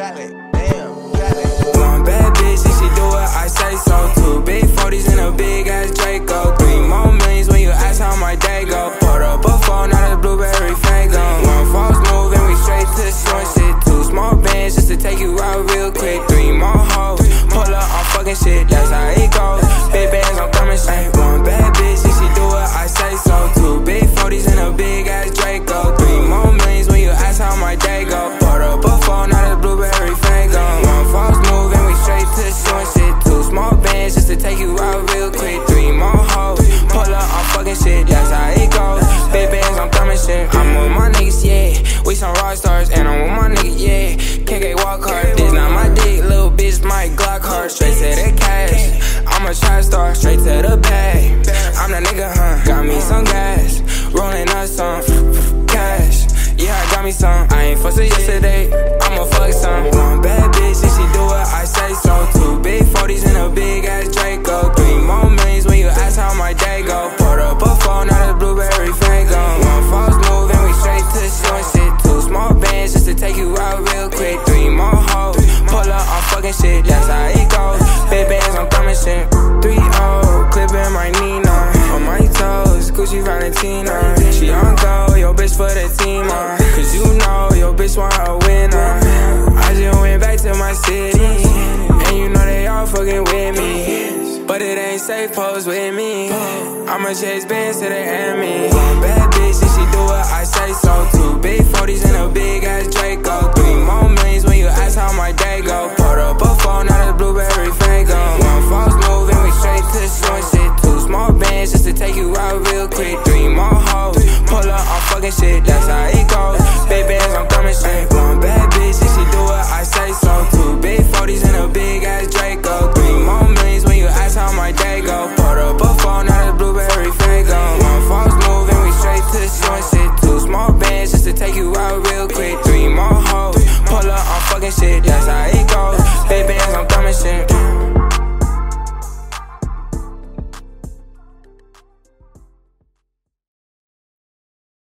One bad bitch, and she do what I say so. Two big 40s and a big ass Draco. Three more millions when you ask how my day go. Put up a phone, not a blueberry fango. One false move and we straight to the short shit. Two small bands just to take you out real quick. Three more hoes, pull up, I'm fucking shit, some rock stars, and I'm with my niggas, yeah. KK walk hard, this not my dick, little bitch, my Glock hard. Straight to the cash. I'm a trap star, straight to the bag. I'm the nigga, huh? Got me some gas, quick. Three more hoes, pull up, I'm fucking shit. That's how it goes. Big bands, I'm coming shit. Three O, clipping my Nina. On my toes, Gucci Valentina. She on go, yo bitch for the team, uh. Cause you know your bitch want a winner. I just went back to my city. And you know they all fucking with me. But it ain't safe, pose with me. I'ma chase bands to the. One bad said